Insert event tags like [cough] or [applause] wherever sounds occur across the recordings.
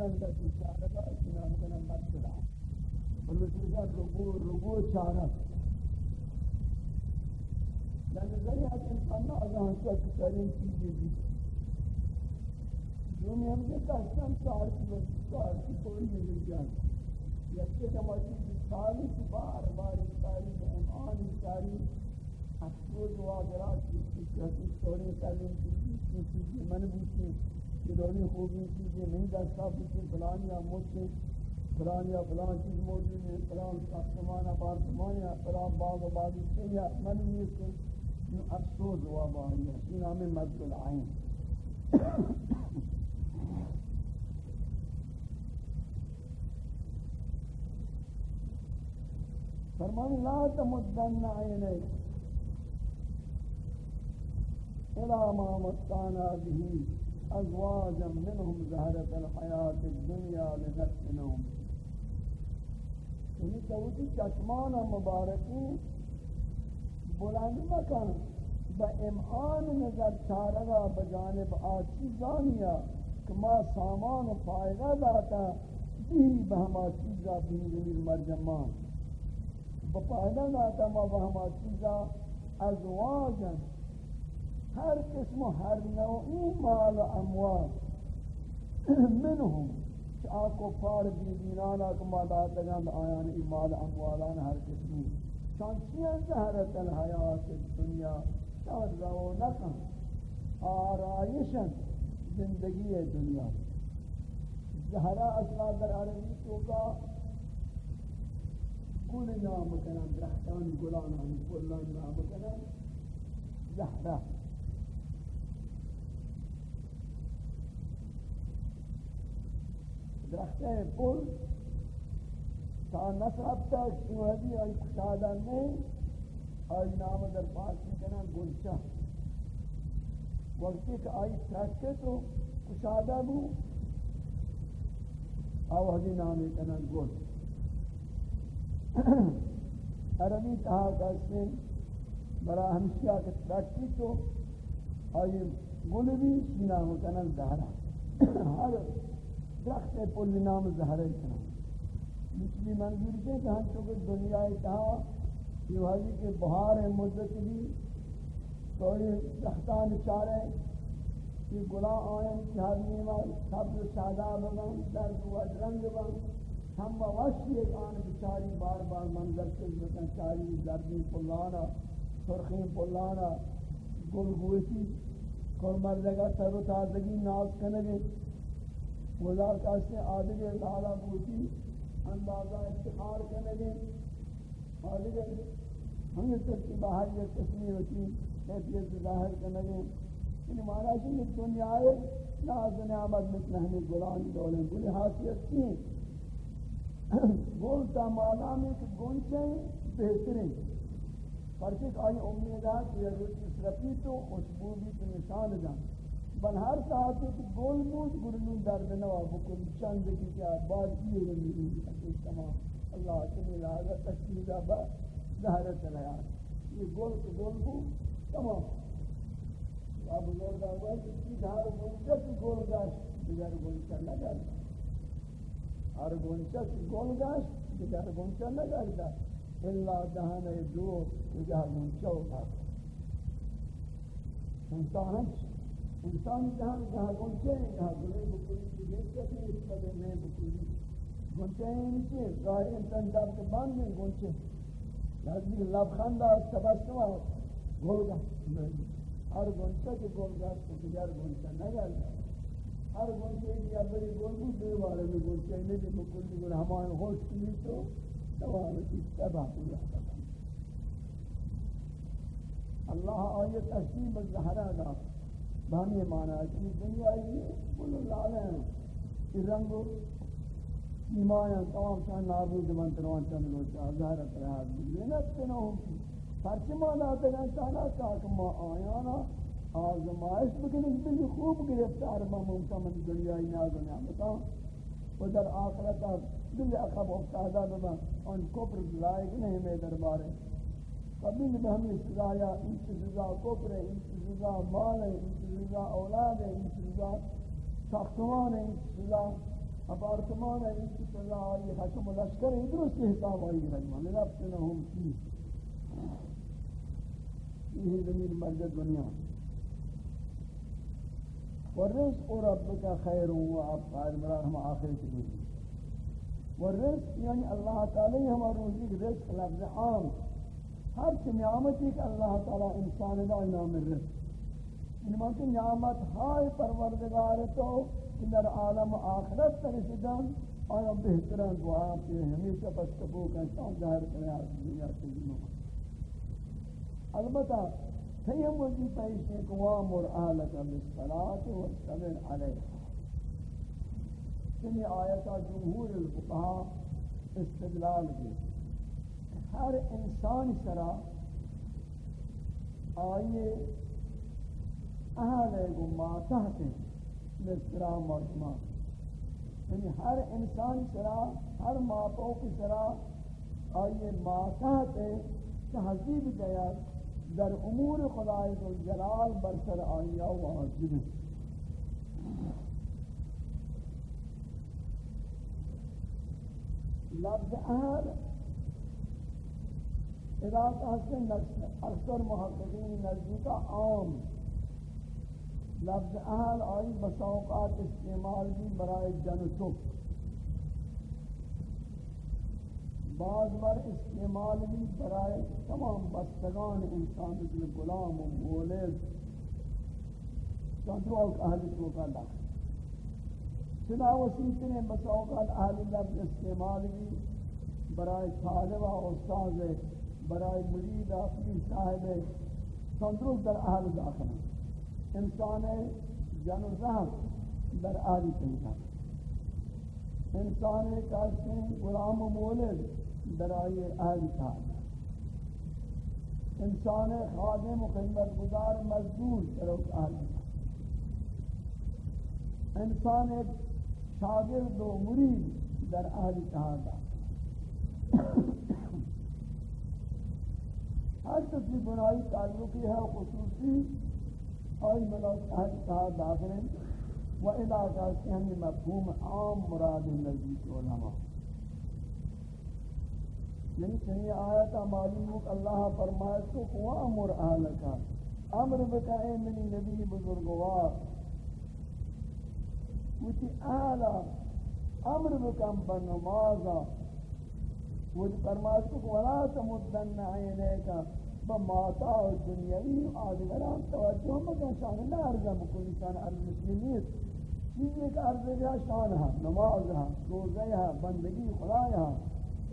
بلند کی چارہ کا نام کا نام بدلا اور مثل رکوع رکوع چارہ لنظری از انسان آزان شد ترین چیزی بھی دنیا میں کشتن چار کی چار کی کوئی نہیں جان یکی کماتی کی سالی کی بار بار ساری امعان ساری افسوس و آگرات کی چیزی سوری کرنے کی چیزی من بوچی کہ خوبی چیزیں نہیں دستا بوچی فلان یا موچی فلان یا فلان چیز موجود ہے، فلان ساختمان اپارتمان یا فلان باغ و باغی یا من بوچی افسوس ہوا باہر این ہمیں مد العین۔ فرمان لا تمدن عینیک۔ الى ما متانا به۔ ازواجا منهم زهرة الحياة الدنيا لنفتنهم یعنی توجی چشمان مبارکی بلند مکن با امعان نظر چارگا بجانب آتی زانیا کہ ما سامان و فائدہ داتا دیری بہما چیزا بینگلی مرجمان. با فائدہ داتا ما بہما چیزا ازواجا ہر قسم و ہر نوعی مال و اموال منهم آکو پار بیدینانا کما داتا گند آیان ای مال اموالان ہر قسمی شانچیاں زہرت الحیات الدنیا شان رونقا آرائشا زندگی دنیا. زہرہ اصلا در عربی تو کا گل نام کنن، درختان گلان ہم کلان نام کنن. زہرہ درخت پل تا نصب تک شوہدی آئی کشادہ نہیں آئی نام در پاسی کنا گلچہ وقتی کہ آئی ترکے تو کشادہ بو آو حدی نامی کنا گل عربی کہا کہتے ہیں برا ہمشیہ کے ترکی تو آئی گل بھی نام کنا زہرہ ہر درخت پل نام زہرہ کنا۔ مسلم منظور کے کہ ہم چونکہ دنیا کہا یہ حاضر کے بہار مدت بھی۔ تو یہ دختان چارے۔ یہ گلا آئین کی ہر نیمہ سبز شاداب بن درد و رنگ بن۔ ہم وشی ایک آن بچاری بار بار منظر کے زمتن چاری دردی پلانا سرخی پلانا، گل گوشی۔ کل مردگا تر و تازگی ناز کنگے۔ وزار کاسے آدھگے لالا گوشی اندازہ افتخار کرنے گے اور دیگر ہمیں تک کی باہر یہ تصمیم ہوتی حیثیت ظاہر کرنے گے یعنی مانا ہے کہ دنیا ہے ناز نعمت مثل ہمیں گلان دولیں بلی حاصیت کی۔ بولتا مانا میں کہ گونچے بہترین پرچک آئی امیدات یہ روچ اسرفی تو خوشبو بھی تو نشان جان۔ بل ہر ساعت ایک گول موج گرنون درد نوا بکل چند کی کیا بعد یہ رنگی رنگی تمام اللہ تمہیں لہذا تشکیلہ با ظاہرت الحیات یہ گول کے گول کو تمام اب بزرگ آگا کہ کی دھار گونچا کی گول گاش دیگر گونچا نہ جاتا ہر گونچا کی گول گاش دیگر گونچا نہ جاتا اللہ دہان دو دیگر گونچا ہوتا انسان انسان جہاں جہاں گنچے ہیں جہاں گلے بکلی کی یہ کسی اس پر میں بکلی گنچے ہیں نیچے ظاہر انسان جاب کے باندھ میں گنچے لازمی لب خاندہ اس کا لبخندہ تبسمہ گول گا ہر گنچہ کے گول گا تو دیگر گنچہ نہ گل ہر گنچے کی ابری گول بھی دے والے میں گنچے نہیں بھی بکلی گل ہمارے ہوش کی تو توار کی تباہ پورا اللہ آیت تشریف الزہرہ دا بہمی معنی ہے کہ دنیا یہ کل لالے ہیں۔ کہ رنگ ایمان تمام شان نابود من تروان چند روچا ظاہرت رہا لینت کنہم پرچی مانا تگن چاہنا چاہتا ما آیانا آزمائش بکنی دلی خوب گرفتار ما ممتا من دنیای نیاز و نعمتا و در آخرتا دلی اخب افتادا ببا ان کفر لائق نہیں میں دربارے۔ کبھی بھی ہمیں سزایا ان کی سزا کفر ہے ان کی سزا مال ہے ان کی سزا اولاد ہے ان کی سزا ساختمان ہے ان کی سزا اپارتمان ہے ان کی سزا آئی حشم و لشکر ہی درست حساب آئی رجمان. لفتنہم کی یہ زمین مرد دنیا ورزق ربک خیر و ابقار مراد ہم آخر کی روزی ورزق یعنی اللہ تعالی ہمارا روزی رزق لفظ عام. ہر چی نعمتی کہ اللہ تعالی انسان دا نام رزق ان مانتی نعمت ہائے پروردگار تو در عالم آخرت ترسدن آیا بہتران دعا کہ ہمیشہ پس کبو کا انسان ظاہر کرے آج دنیا سے جنوں البتہ سیم وزیفہ اس نے قوامر اہلکا بالصلاة والصبر علیہا چنی یعنی آیتا جمہور الفقہا استدلال کی۔ ہر انسان سرا آئیے اہل گماتہ ہیں لسرا یعنی ہر انسان سرا ہر ماپو کی سرا آئیے ماتحت تحذیب گیا در امور خدای جلال برسر آئیا واجب لفظ اہل اذا تحسن اکثر محققین نزدیکا عام لفظ اہل آئی بساوقات استعمال بھی برائے جن بعض بار استعمال بھی برائے تمام بستگان انسان مثل غلام و مولد چندرو اہل تو کا داخل چنا وسیع نے بساوقات اہل لفظ استعمال بھی برائے طالب و استاد برائے مرید اپنی صاحب چندرو در اہل داخل. انسان جن زہر در آلی پیدا انسان کہتے ہیں غلام و مولد در آئی تعالی انسان خادم و خدمت گزار مزدور در اہل انسان شاگرد و مرید در اہل تعالی ہر کسی بنائی تعلقی ہے، خصوصی آئی ملوک اہل کہا داخل و ادا کہتے ہیں مفہوم عام مراد نزدیک علماء۔ یعنی چنی آیتا معلوم ہو کہ اللہ فرمائے تو وامر اہلکا امر بکائے منی نبی بزرگوار۔ وچی اہلا امر بکم بنمازا وچی فرمائے تو ولا تمدن عینے کا بماتا و دنیاوی آدگران توجہ مکن، شان نہ ارزا بکن انسان المسلمین چیز ایک ارزا جا شان ہے، نماز ہے روزہ ہے، بندگی خدا ہے.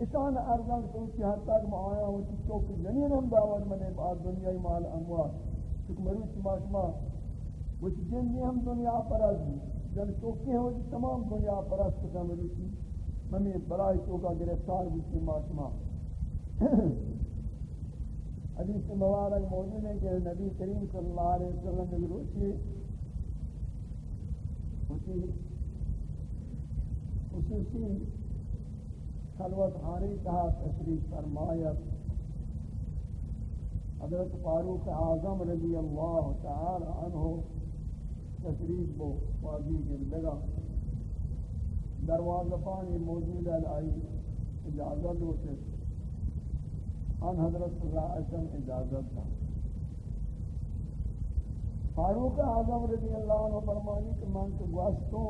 اشان ارزا تو کی حد تک معایا ہوتی چوک جنین ہم دعوت منے بعد دنیای مال اموال. چک مروچ ماشما وہ جنی ہم دنیا پر از. جن چوکی ہیں وہ تمام دنیا پر از. کتا مروچی ممی برای چوکا گرفتار بھی ماشما [clears throat] حدیث مبارک موجود ہے کہ نبی کریم صلی اللہ علیہ وسلم نے روچی اسی خصوصی خلوت خانی کہا تشریف فرمایت حضرت فاروق اعظم رضی اللہ تعالی عنہ تشریف بو واضی گندگا دروازہ پانی موجود آئی اجازت ہوتے آن حضرت صلی اللہ علیہ وسلم اجازت تھا فاروق اعظم رضی اللہ عنہ فرمانی کہ من کے واسطوں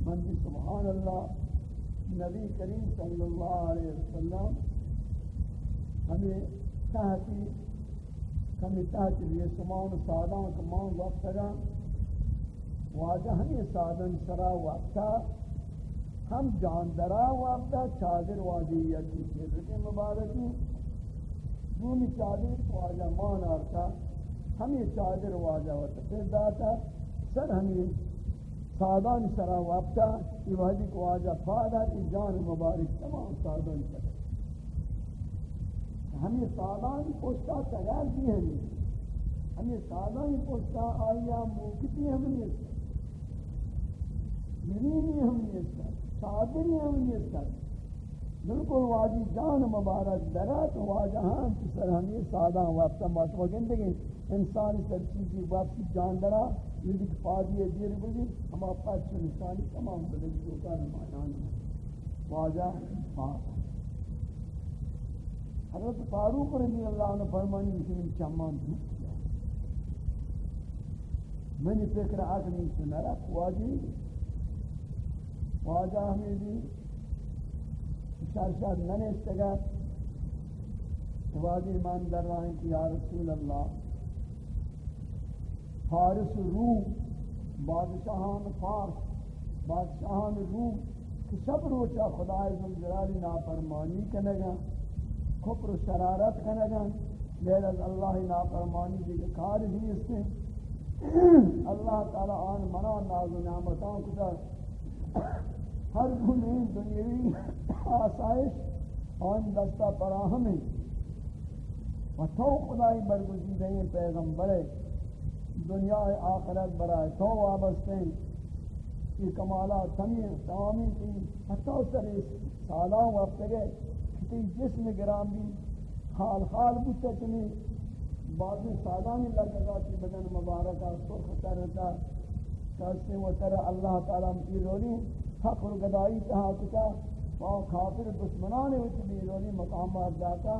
من کی سبحان اللہ نبی کریم صلی اللہ علیہ وسلم ہمیں تحتی ہمیں تحتی لیے سمان سادان کمان وقت گا واجہ ہمیں سادن سرا وقتا ہم جاندرا وابدہ چادر واجیت کی شرک مبارکی دونی چادر واجہ مان آرتا ہمیں چادر واجہ وقت پھر داتا سر ہمیں سادان سرا وابدہ یہ واجی کو واجہ فادر ای جان مبارک تمام سادان سرا ہمیں سادان پوشتا تیار بھی ہیں ہمیں سادان پوشتا آیا موکتی ہم نہیں سر ہم نہیں سر صادری ہم یہ سر بالکل واجی جان مبارک درات واجہاں سر ہمیں سادہ وقت ماتما گندگی انسانی سر چیزی وقت جان درا۔ یہ فادی دیر بگی ہم پاس انسانی تمام بدل جو کا نمائان واجہ پاک حضرت فاروق رضی اللہ عنہ فرمانی کہ چمان دھوپ کیا میں نے فکر آگنی سے نرک واجی واجہ ہمیں بھی شاید ننے استگا واجی ایمان در رہا ہے کہ یا رسول اللہ، فارس روم، بادشاہان فارس، بادشاہان روم، کہ سب روچا خدای ذوالجلالی نافرمانی کنگا، کفر و شرارت کنگا، لیل از اللہ نافرمانی دیکھ کار بھی اس سے [clears throat] اللہ تعالی آن منا ناز و نعمتان کتا۔ ہر گنے دنیاوی آسائش آن دستا پراہم ہے۔ و تو خدای برگزیدہ ہیں پیغمبر دنیا آخرت برائے تو وابستے ہیں۔ یہ کمالات تمہیں تمامی تھی۔ حتی سر سالان وقت گئے کتی جسم گرام بھی خال خال بودتا چنی بعضی سالانی لگا کی بدن مبارکہ، سرخ ترتا کہتے ہیں وہ ترہ اللہ تعالیٰ کی رولی۔ حق گدائی تہا کتا وہ کافر دشمنان وچ بھی رولی مقامات جاتا۔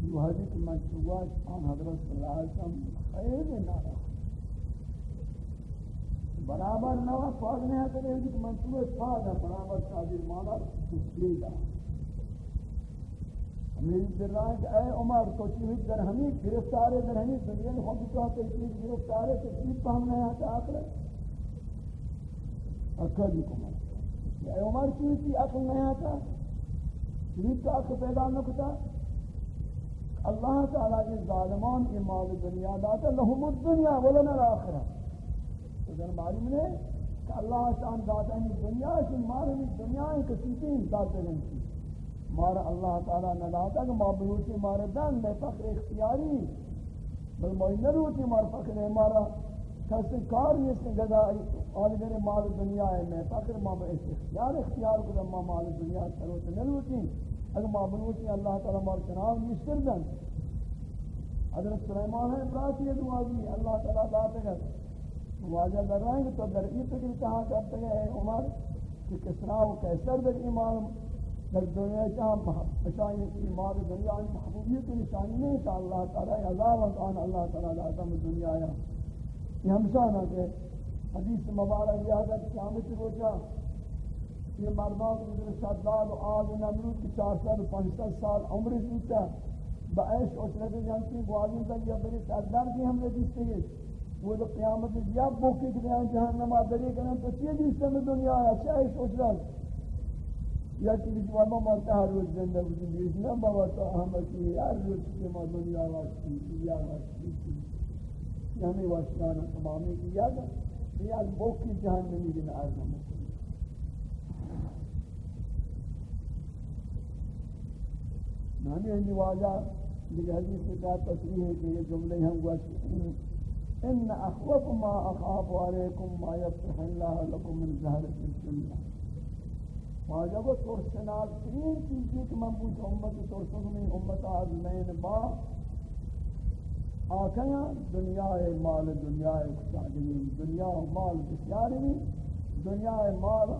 یہ حدیث منصوبات آن حضرت صلی اللہ علیہ وسلم خیر نارا برابر نوا فاض نہیں ہے کہ یہ منصوبات فاض ہے، برابر قادر مانا تسلیدہ میری در رہا ہے کہ اے عمر، تو چیز در ہمیں گرفتار ہے در ہمیں دنیا میں خود تو کہ چیز گرفتار ہے تو چیز پہ نہیں آتا آخر۔ اکل ہی کمار اے عمر چیز کی عقل نہیں آتا چیز تو عقل پیدا نہ کتا اللہ تعالیٰ کے ظالمان کی مال دنیا داتا، لہم الدنیا ولن الاخرہ۔ تو در معلوم نے کہ اللہ شان داتا ہے، دنیا سے مال دنیا ہے کسی سے داتا ہے مارا اللہ تعالی نہ لاتا کہ ما بلوچی مارا دن، میں فقر اختیاری۔ بل ما نروتی مار فقر مارا۔ کسی کار نیست گدا آل میرے مال دنیا ہے، میں فقر ما با اختیار اختیار کو ما مال دنیا سروت نروتی اگر ما بلوچی اللہ تعالی مار چناو نیستر دن حضرت سلیمان ہے براتی دعا دی اللہ تعالی لاتا کہ واجہ در رہے ہیں تو در ای فکر کہاں کرتے ہیں عمر، کہ کسرا و کیسر در ایمان؟ در دنیا چاہم اشانی ایمان دنیا محبوبیت نشانی نہیں کہ اللہ تعالی عذاب آن اللہ تعالیٰ تعالی لازم دنیا آیا یہ ہمشانہ کہ حدیث مبارک یاد ہے قیامت روچا یہ مردان کو شداد و آل نمرود کی چار سال پانچ سال عمر جوتا بعیش عشرت جانتی گوازن تک یا بری تقدر کی ہم نے جیستے ہیں وہ تو قیامت یا بوکی کے کہ جہنم آدھری کرنے تو چیز جیستے میں دنیا آیا؟ چاہیش عشرت یا کہ وہ ما مرتا ہر روز زندہ بودی نہ بابا تو ہم کی ہر روز کے ما دنیا واسطی یا واسطی یعنی واسطانا تمامی کی یاد ہے۔ یہ از بوکی جہنمی دن آزم نامی ہندی واجہ دیکھ حدیث کا تصریح ہے کہ یہ جملے ہم گوشت ان اخوف ما اخاف علیکم ما یفتح اللہ لکم من زہرت الدنیا. واجب و ترسناک ترین چیزی کہ من پوچھ امت ترسن میں امت آزمین با آکھایا دنیا مال دنیا کچادی دنیا مال بسیاری دنیا مال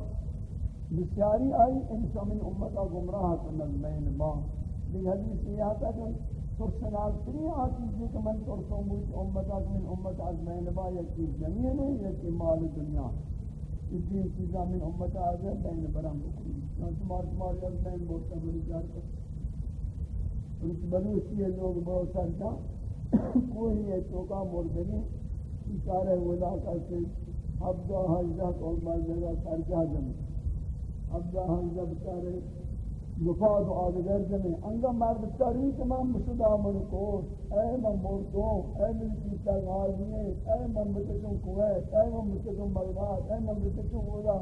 بسیاری آئی انسان من امت گمراہ کنن مین با لیکن حدیث یہ آتا کہ ترسناک ترین چیزی کہ من ترسن پوچھ امت من امت آزمین با یکی زمین ہے یکی مال دنیا۔ اس اسی چیزا من امت آگے بین برام بکنی چنانچہ مارک مارک از بین بورتا بلی جار کر انچ بلوچی ہے، لوگ بہت سکتا کوئی ہے چوکا مردنی اشارہ ولا کرتے حبدہ حجدہ کول مردگا سرجہ جمع۔ حبدہ حجدہ بچارے مفاد و آدگر جمع۔ انگا مرد تاریخ من بشدہ من کو، اے من مردو اے من کیتا غازی اے من بتکن کویت اے من بتکن بغداد اے من بتکن اولا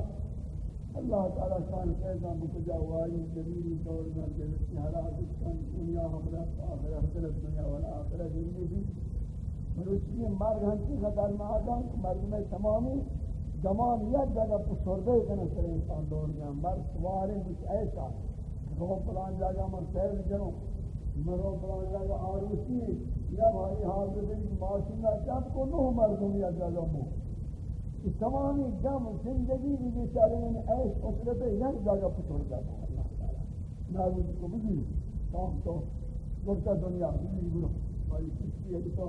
اللہ تعالی شان پیدا بکجا وائی جمیلی دور میں جلسی حالات کن دنیا حضرت آخر حضرت دنیا والا آخر دنیا بھی مروچی مرگ ہنسی خطر میں آدم مرگ میں تمامی زمان یک جگہ پسردے کنا سر انسان دور میں مرگ سوارے مجھ ایسا۔ رو پلان جاگا من سیل جنو مرو پلان جاگا آروسی یا بھائی حاضر دیں کہ معاشنہ جب کو نو مردم یا جاگا مو۔ تمامی جم زندگی بھی بیچارے میں ایش اسرت یک جاگا پچھوڑ جاتا اللہ تعالی نازل کو بگی کام تو گفتا دنیا بگی برو بھائی کسی ہے تو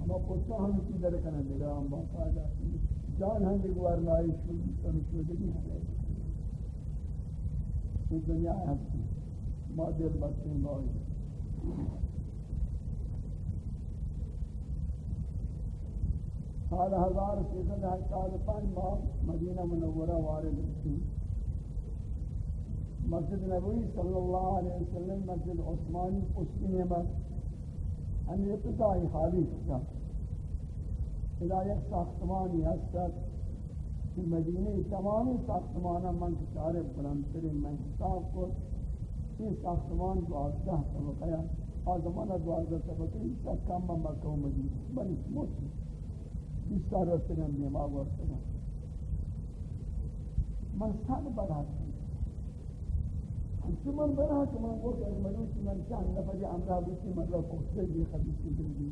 ہم پوچھتا ہم کی در کرنے لگا ہم بات آ جاتی جان ہم دیگوار لائی شوی تم شودگی ہمیں یہ دنیا ہے ما دل بچیں لائی حال ہزار سیزن ہے، سال پانچ ماہ مدینہ منورہ وارد تھی مسجد نبوی صلی اللہ علیہ وسلم، مسجد عثمانی، پشتی نعمت۔ ہم ابتدائی خالی تھا۔ الى یک ساختمانی هستد که مدینه تمامی ساختمان من که چاره بلندترین من حساب کن۔ این ساختمان دوازده طبقه ہے۔ آزمان دوازده طبقه این سا کم مکه و مدینه بلی موتی بیس سال رسنم دیم آگوار سنم من سال برات من بنا من گفت از مروچ من چند نفر امرا بیتی من را کفته بی خبیسی دل بی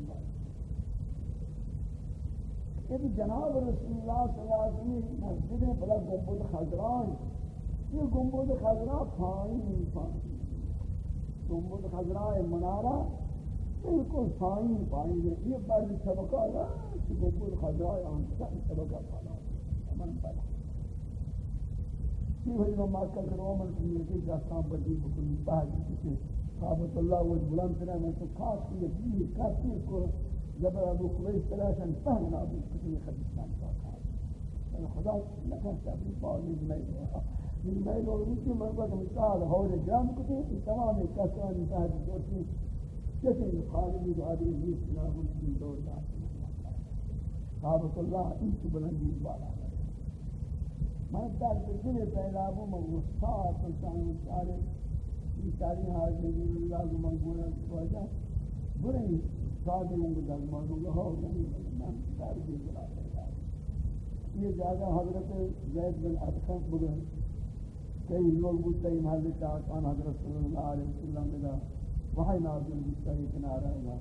کہ جناب رسول اللہ صلی اللہ علیہ وسلم مسجد میں بڑا گنبد خضران یہ گنبد خضرا پانی نہیں، پانی گنبد خضرا منارہ بالکل پایین پایین یہ بار بھی سبق آیا کہ وہ سبقہ خدای ہم سب سبق آیا تمام پڑھا یہ وہ ما کا کرو من کی کہ داستان بڑی بکل بعد. کہ صاحب اللہ وہ بلند ترا ہے تو خاص یہ بھی کافی کو جب أبو قبیس ثلاثن فهم أبو قبیس خدستان کا خدا نہ کہتا بھی پاولی نہیں من بين الروسي مربط مثال هو الجام كتير تمام. الكسران ساتھ كتير کسی خالبی دعادی نیس نام کی دور داتی صحابت اللہ ان کی بلندی بالا میں در دل پیدا ہوں میں استاد پرچان چارے یہ ساری حاضر اللہ کو منگونا وجہ برے سادے ہوں گے در مانوں ہو نہیں میں در دل بلا یہ جگہ حضرت زید بن ادخم بگن کئی لوگ بودتا ہی محل چاہتان حضرت صلی اللہ علیہ وسلم بدا وحی نازل بودتا ہی کنارہ ہے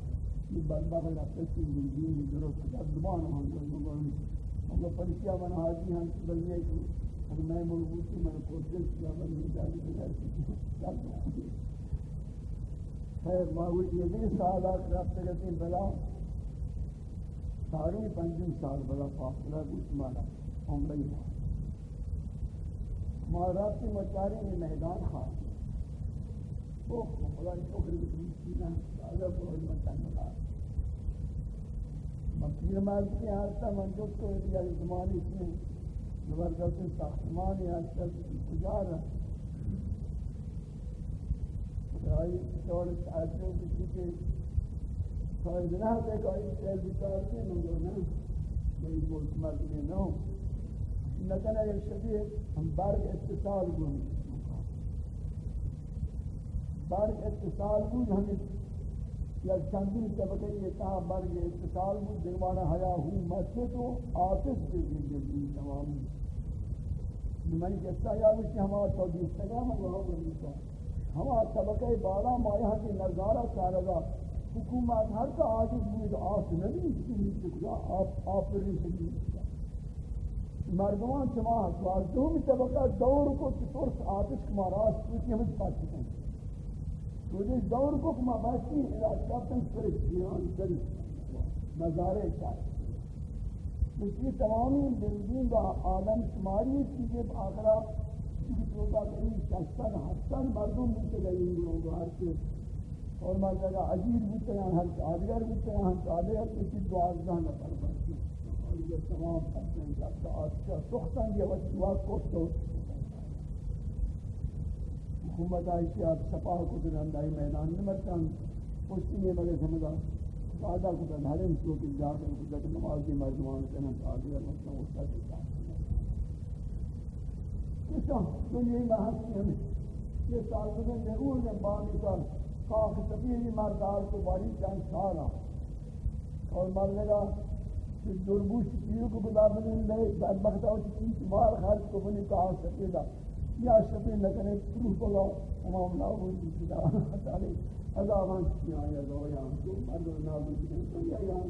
یہ بدبخت رفتے کی دین درست دبان ہوں گے مگر پرچیا من حاجی ہم بلنے کو اور میں ملبوطی میں کوشش کیا بلنے جالی بجائے سکتے خیر ماہوی یہ بھی سالات رفتے گئے ہیں بلا. ساری پنجم سال بلا فاصلہ کچھ مانا عمری ہے مہارات کی مچاری میں میدان خواہ اوہ مکیر مالک کی منجد کو ایک زمانی سے زبردست ساختمانی حالتا تجار ہے خدای طور تعجب کسی کے خواهد نہ ہے کہ آئی سیل بکار کے نمبر نہ میں ملک مرد میں نہ ہوں یہ شبیہ ہم برگ اتصال گونے برگ اتصال گونے ہمیں یا چندی طبقے یہ کہا برگ اتصال میں دلوانا حیا ہوں مسجد و آتش کے زندگی تمام میں کہتا یا کہ ہمارا توجیہ سگا میں وہاں بنیتا ہمارا طبقہ بالا مایا کی نظارہ چارگا حکومت ہر کا آجز مجھے آس نہیں اس کی نیچے کیا آپ آپ پر نہیں مردمان چماہ سوال دومی طبقہ دور کو چطور آتش کماراس کیونکہ ہمیں پاس چکے ہیں مجھے دور کو کما باسی علاقہ تن فرق دیان کری نظارے چاہے۔ مجھے تمامی بلدین کا عالم شماری چیزیں آخرا کسی توقع کری شستن حسن مردم بوتے گئی ان لوگوں ہر کے اور میں جگہ عجیب بوتے ہیں ہر آدگر بوتے ہیں ہم آدگر کسی دوازدہ نفر بچے اور یہ تمام پتنے کا سختن یہ وقت وقت کو حکومت آئی کہ آپ سپاہ کو در میدان میں مرکان پوچھتی ہے مگر سمجھا، وعدہ کو در ہر انسو کی جا کر کو در نماز کی مردمان سے نم آگے اللہ اس کا کی جا کچھا دنیا محس کی ہمیں یہ سال میں ضرور میں بانی کا خاک سبیلی مردار کو باری چند سالا اور مرنے گا کہ دربوش پیو کو بلا بلین لے بدبختہ ہوتی مال خرچ کو بنی کہا سکے یا شفیع نہ کرے تم امام لو تمام نہ ہو خدا تعالی عذابان کی آیا دو یا تو مرد نہ ہو تو یا یا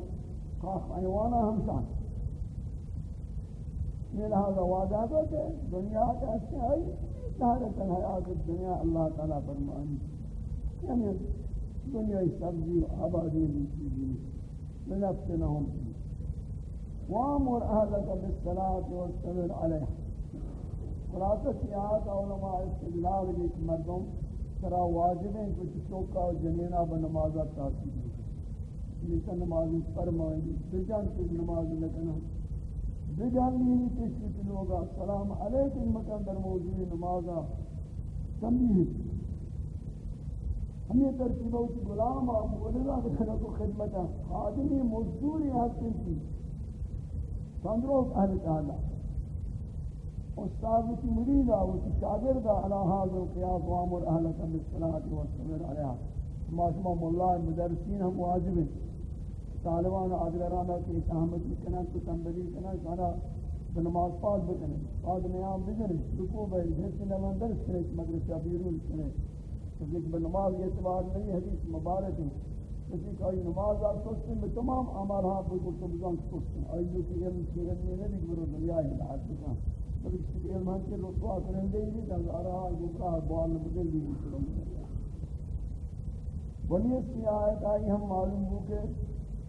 خاص ایوانا ہم سان یہ لہذا وعدہ دو کہ دنیا کا اچھا ہے سارے دنیا اللہ تعالی فرمائیں یعنی يعني دنیا اس سبزی و آبادی کی چیزیں لنفسنا هم. وأمر أهلك بالصلاة والسلام عليها. خلاصہ سیاحت علماء استدلال بھی کہ مردم سرا واجب ہیں کچھ چوکا و جنینہ بنمازہ تاثیر ہوگا نیسا نمازی فرمائیں، بجان کی نماز لکنا بجان نہیں تشکیت لوگا۔ سلام علیکم۔ مکان در موضوع نمازہ تنبیہ ہم یہ ترتیبہ اسی غلام اور مولدہ بکھنا کو خدمتا خادمی مزدوری حسن کی۔ سندروف اہل تعالی استاد کی مرید او کی شاگرد علی حاضر القیاس و امر اهلک بالصلاه والصبر علیها ما شما مولا مدرسین ہم واجب ہیں۔ طالبان اگران کی احمد کی کنا تو تنبلی کنا سارا نماز پاس بکنے بعد نیام بگنے رکوع بے جس نمان درس کرے مدرسہ بیرون کرے تو ایک نماز اعتبار نہیں، حدیث مبارک ہے۔ کسی کا نماز آپ سوچتے ہیں تمام عمال ہاں بالکل تو سوچتے ہیں۔ ایو کی علم کی علم نہیں برو دنیا ہی لحاظ بکن بلکہ علمان کے رسوا کرندے ہی کہ آرہا گمراہ بوال بدل بھی کروں ولی اس کی آیت آئی ہم معلوم ہو کہ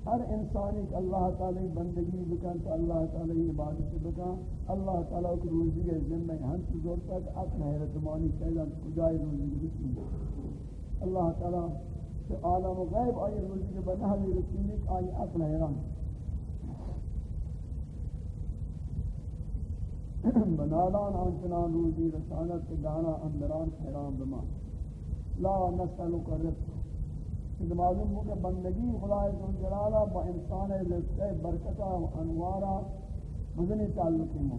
ہر انسان ایک اللہ تعالی بندگی بکن تو اللہ تعالی عبادت بکن اللہ تعالی کو روزی کے ذمہ ہم کی زور تک اپنا حیرت مانی کہنا کجائے روزی بکن اللہ تعالی کہ عالم غیب آئی روزی کے بنا ہمیں بنہوی رسیلی آئی اپنا حیران۔ [clears throat] بنادان آنچنان روزی رسالت دانا اندران حیران بما۔ لا نسلو کا رزق۔ اس معلوم ہو کہ بندگی خدا جلالہ با انسان رزق برکتہ و انوارا مدنی تعلق ہے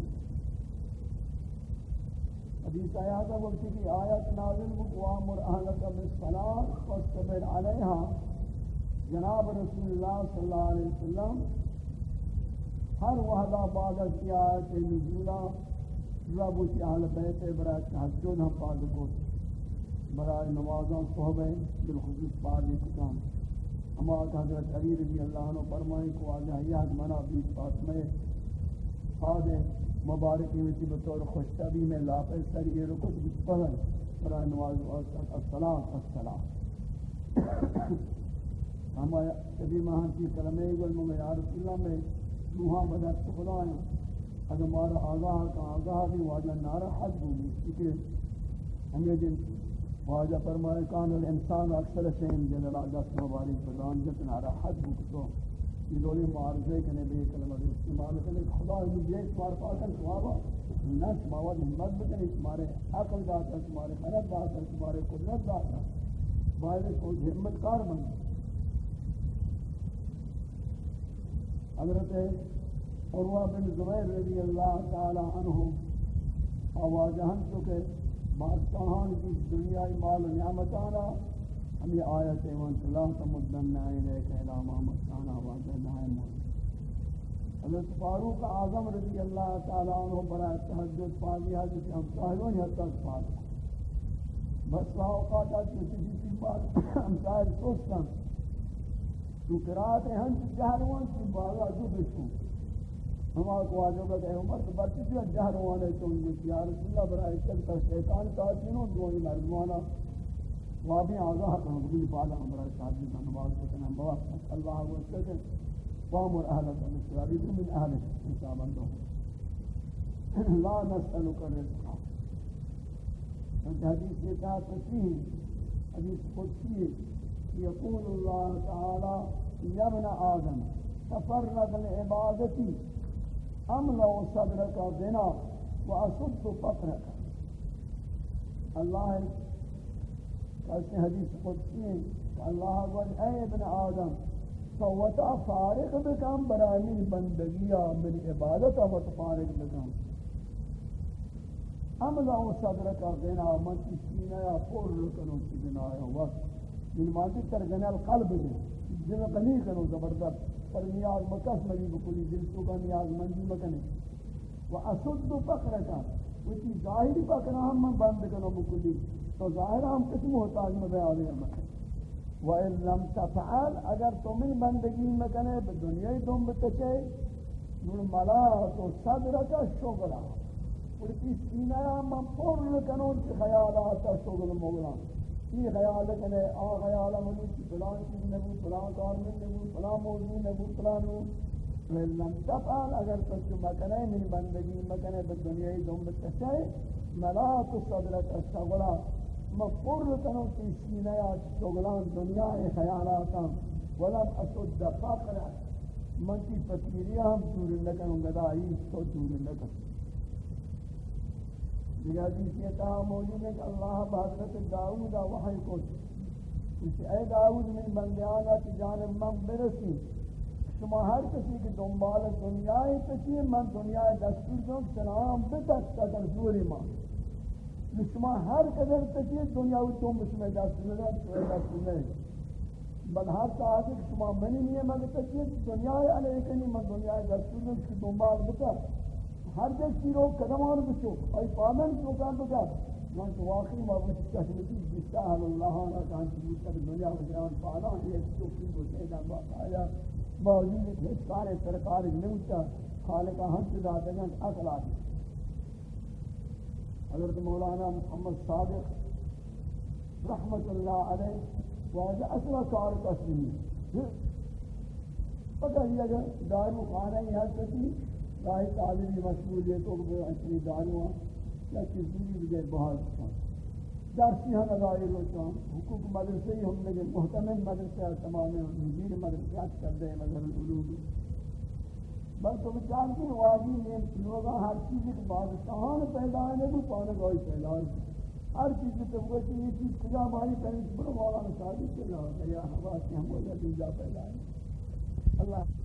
حدیث آیات وقت کی آیت نازل وامر اہلک بالصلاة واستبر علیہا۔ جناب رسول اللہ صلی اللہ علیہ وسلم ہر وحدہ بعد از کی آیت نزولا رب اسی اہل بیت برای تحجد ہم پاد کو۔ برای نمازان صحبہ بالخصوص پاد کتان اما حضرت علی رضی اللہ عنہ فرمائیں کو آجا یاد منا بیت فاطمہ پاد مبارک ہوئی بطور خوشتبی میں لاپے سر یہ رکت بسپہر برای نماز السلام السلام۔ ہمارا کبھی مہان کی کلمہ گل میں یا رسول اللہ میں روحاں بدت خدا ہیں اگر مارا آگاہ کا آگاہ بھی واجہ ناراحت ہوگی کیونکہ ہمیں جن واجہ فرمائے کان الانسان اکثر شہن جنرا دست مبارک فضان جت ناراحت ہوگی تو یہ دولی معارضے کنے بے کلمہ دے استعمال کنے خدا ہمیں یہ اتمار پاکن سوابا نس مواد ہمت بکنے تمہارے عقل داتا تمہارے خرد داتا تمہارے قدرت داتا باید کو ہمت کار بنی۔ حضرت عروہ بن زبیر رضی اللہ تعالی عنہ آوازہن تو کہ بادشاہان کی دنیای مال و نعمتانا ہم یہ آیت ایمان اللہ تمدن علیہ کہ الہ محمد کانا واجہ نائے مولا حضرت فاروق اعظم رضی اللہ تعالی عنہ برای تحجد پاگی حضرت ہم صاحبوں حد تک پاگی بس اوقات کسی کسی بات ہم صاحب سوچتا ہوں۔ تو قرات ہیں، ہم جہروان کی بالا جو بشو ہما کو آجو گا کہ عمر تو بچی جو جہروان ہے تو انجھے کہ یا رسول اللہ برای چل کر شیطان تاچینوں دوئی مردمانا وابی آگاہ کہاں بگلی بالا ہم برای شادی کا نماز بکنا ہم بواسط اللہ و سکن وامر اہلک مشکلاری دو من اہلک حسابا دو لا نسألو کا رزقا حدیث یہ کہا تصریح حدیث قدسی يقول الله تعالى يا ابن آدم، تفرد لعبادتي أملأ صدرك غنى وأصد فقرك الله کہتے حدیث قدسی ہیں کہ اللہ قال اے ابن آدم فوتا فارغ بکم برای بندگیا من عبادت و فارغ بکم. املا صدرک غنا من سینہ پر کنو سینہ یا وقت. من مادی ترجمه القلب ہے جن غنی کرو زبردست پر نیاز مکس مری بکلی دل تو کا نیاز مندی مکنے و اسد فقرتا وچی ظاہری پکنا ہم من بند کنو مکلی تو ظاہر ہم کس محتاج میں بیانی ہم وَإِن لَمْ تَفْعَلْ اگر تمہیں بندگی مکنے دنیا تم بتچے نور ملا تو صدر صدرک شغلہ اور کی سینہ من پر کنو خیالات شغل مولا یہ خیال کرے آ خیال منو کہ فلان چیز نبو فلان کار میں نبو فلان موضوع نبو فلان لم تفعل، اگر تو مکنے من بندگی مکنے بدنیا دم بتشے ملا تو صدرت الشغلا مفر کنو کی سینہ شغلان دنیا خیالات ولم اسد فقر من کی فکریہ ہم دور لکنوں گدائی تو دور لکنوں دیگر حدیث یہ کہا موجود ہے کہ اللہ بحضرت داؤد وحی کو کہ اے داؤد من بندیانا کی جانب من برسی۔ شما ہر کسی کی دنبال دنیای تکی من دنیای دستور دوں سلام بتک تکن سوری من شما ہر قدر تکی دنیا و تم بسم دستور دوں سوری دستور نہیں۔ بل ہر ساعت شما منی نہیں ہے مگر تکی دنیای علیہ کنی، من دنیای دستور دوں دنبال بتک ہر جس کی روک قدمان بچو اور پامن کو کان تو کیا من تو واقعی ما بس تشمیتی بستاہل اللہ آنا کان کی مستر دنیا و جان پالا یہ چوکی کو سیدہ بات آیا۔ باوجود ایک حسکار سرکار نمتا خالقہ ہم سے داتے گا اقل آتی۔ حضرت مولانا محمد صادق رحمت اللہ علیہ واجہ اصلا کار تسلیمی پتہ ہی اگر دارو خانہ ہی حد سکی راہ تعلیمی مشغولیت کو بے اچھی دانوا یا کسی بھی بجائے بہار کھان درسی ہم ادائی روچان حقوق مدرسے ہی ہم لگے محتمل مدرسے تمام مدیر مدرسے کر دے مظہر العلوم۔ بس تو چاہتی ہیں واجی میں لوگا ہر چیز ایک بادشاہان پیدا ہے وہ پانے گوئی پیدا ہے۔ ہر چیز کی تبقیت یہ چیز کجا ہماری پہنس پر مولانا شادی چلا ہے، یا ہوا کہ ہم وہ یا دوجہ پیدا ہے اللہ